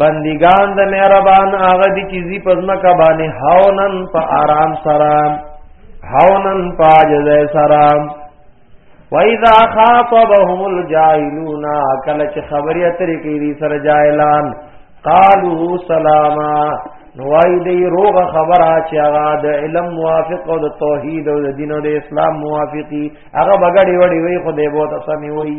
بندگان د مهربان هغه دي چې زی پزما کا باندې هاونن په آرام سره هاونن پاجز سره وَإِذَا خَاطَبَهُمُ الْجَاهِلُونَ کله چې خبرې اترې کوي سره جاهلان قالو سلاما نوای دی روغ خبره چې هغه د علم موافق او د توحید او د دین او د اسلام موافقی هغه بغړې وړې وي خو دې بہت سمي وي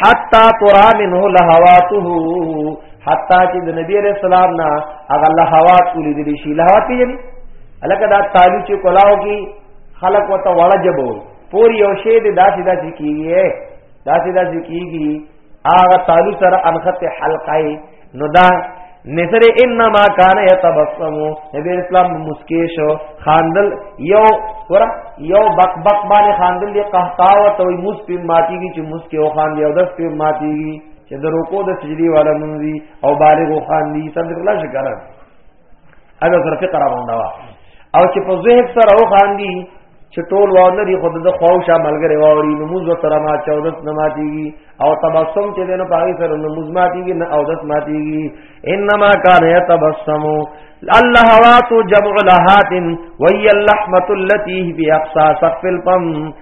حتا ترا منه لهواته حتا چې د نبی عليه السلام نه هغه لهوات ولیدل شي لهوات یې الکه دا تعالی چې کولاو کی خلق وته وړه جبو پور یو شی د داسې داسې کیږي داسې داسې کیږي هغه تعالی سره انخت حلقای نو دا نظر انما کان یتبسم نبی اسلام مسکی شو خاندل یو ورا یو بک بک باندې خاندل دی قهقاو ته موس په ماتیږي چې مسکی او خان یو دس په ماتیږي چې د رکو د سجدي والا منځي او بالغ خان دي صدر الله شکر هغه سره فکر راووندا وا او چې په زهد سره او خاندي چې ټول واه لري خود د خواوش عملګری واوري نموز و سره ما 14 نماتيږي او تبسم چې دنه پاګي سره نموز ماتيږي نه او دس ماتيږي انما کان يتبسم الله واتو جمع لهات وهي اللحمه التي في اقصى سقف الفم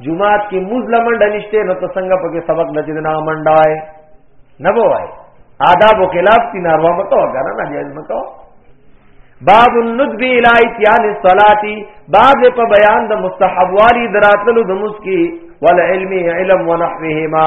جمعات کې موز لمنډه نشته نو ته څنګه پکې سبق نه جوړ نه منډای نه وای آداب او خلاف تی ناروا متو غره نه جایز متو باب الندب الى اتيان الصلاه باب په بیان د مستحب والی دراتلو د مسکی والعلم علم ونحوهما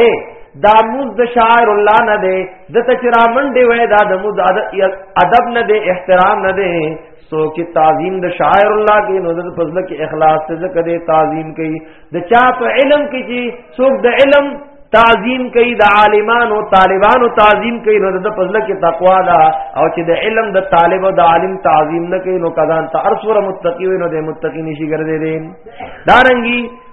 اے دا موز د شاعر الله نه دی د تچرا منډي وای دا د موز ادب نه دی احترام نه دی سو کې تعظیم د شاعر الله کې نو د فضل کې اخلاص ته ځکه دی تعظیم کوي د چا په علم کې چې څوک د علم تعظیم کوي د عالمانو طالبانو تعظیم کوي نو د فضل کې تقوا ده او چې د علم د طالب او د عالم تعظیم نه کوي نو کدان ته ارسوره متقی وي نو د متقی نشي ګرځي دي دارنګي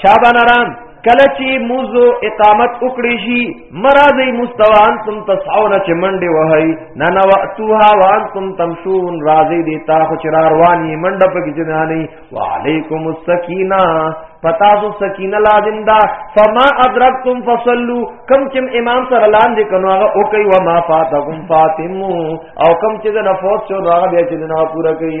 شابان آرام کله چې موزو اقامت وکړي شي مرادي مستوان تم تسعون چې منډه وهي نه نه واتوها وان تم تمشون راضي دي تا خو چر رواني منډه پکې جناني وعليكم السکینه پتا سو سکینه لازم دا فما ادرکتم فصلو کم چم امام سره لاندې کنو هغه او کوي و ما فاتکم فاطمو او کم چې نه فوت شو هغه بیا چې نه پورا کوي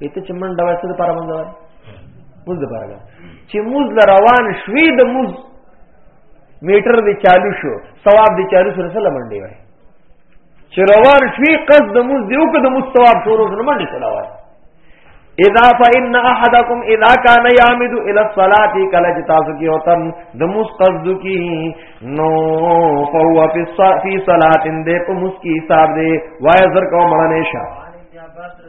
ایت چې منډه وایسته د پاره مونږ موز د پاره چې موز ل روان شوي د موز میټر دی چالو شو ثواب دی چالو سره سره منډه وای چې روان شوي قصد د موز دی او که د موز ثواب شروع شنه منډه سره وای اذا فان احدكم اذا كان يعمد الى الصلاه کله چې تاسو کې وطن د موس قصد کی نو فهو في صلاه دې په موس کې حساب دې وای زر کو مړنه شه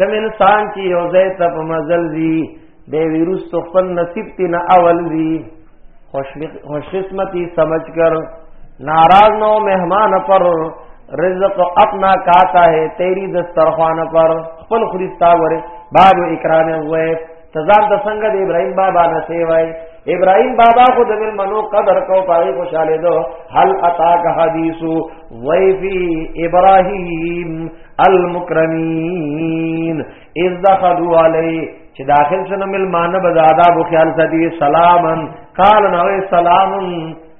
کم انسان چې یو ځای ته په مزل وي د ویروس تو خپل نصیب تی نه اول وي خوش قسمتی سمجھ کر ناراض نو مہمان پر رزق اپنا کاتا ہے تیری دسترخوان پر خپل خریستا وره باب اکرام ویف تزان د څنګه د ابراهيم بابا نه سی وای ابراهيم بابا خو د مل منو قدر کو پای خوشاله دو هل اتا کا حدیث وای فی ابراهيم المکرمین اذ دخلوا علی چې داخل شنه مل مان بزادا بو خیال سدی سلامن قال نو سلامن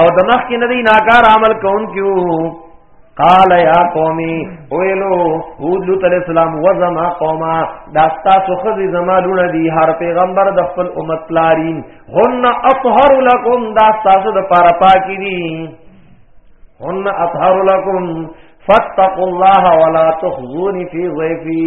او د مخ کې نه دی ناکار عمل کون کیو قال یا قومی ویلو هود لوط علیہ السلام و زما قوما دا تاسو خزی زما لونه دی هر پیغمبر د خپل امت لارین هن اطهر لکم دا تاسو د پاره پاکی دی هن اطهر لکم فاتقوا الله ولا تخزوني في ضيفي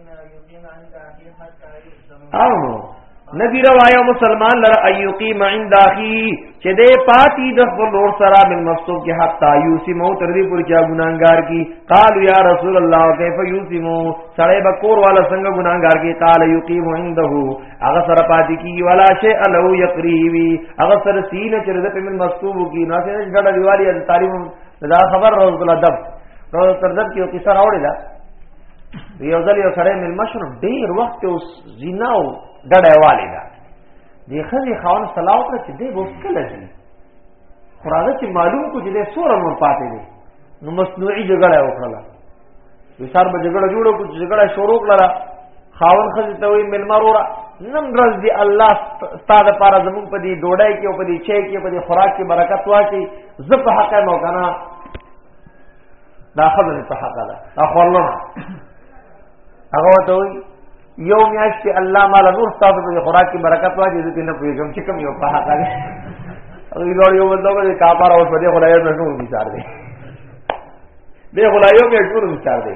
او ندی روایو مسلمان لر ایوقی معین داخی چې دې پاتی د خپل نور سره من مفتوب کې حتا یوسی مو تر دې پورې چې ګناګار کی قال یا رسول الله کیف یوسی مو سړی بکور والا څنګه ګناګار کی قال یقیم عنده هغه سره پاتی کی ولا شی الو یقریوی هغه سره سینه چې دې په من مفتوب کی نو سره ګډه دیوالی تعلیم دا خبر روز الله دب روز تر دب کې قصه راوړی دا یو ځل یو سره مل مشر ډیر وخت اوس زیناو ډډه والی دا دی خزي خان سلام کړ چې دې وکړل دي خراغه چې معلوم کو چې دې سور مون پاتې دي نو مصنوعي جګړه وکړه وسار به جګړه جوړو کو جګړه شروع کړه خاون خزي ته وی مل مرورا نن ورځ دی الله ستاد پارا زمون په دې ډوډۍ کې او په دې چای کې په دې خوراک کې برکت واچي زپ حق مو کنه دا خبره په حق ده دا خو الله هغه ته وي یو میاشت الله مال نور تاسو په خوراک کې برکت واجی دې نه پوهیږم چې کوم یو په حق ده او یو یو بندو کې کاپار او په دې خدای نه نور بيچار دي دې خدای یو میاشت نور بيچار دي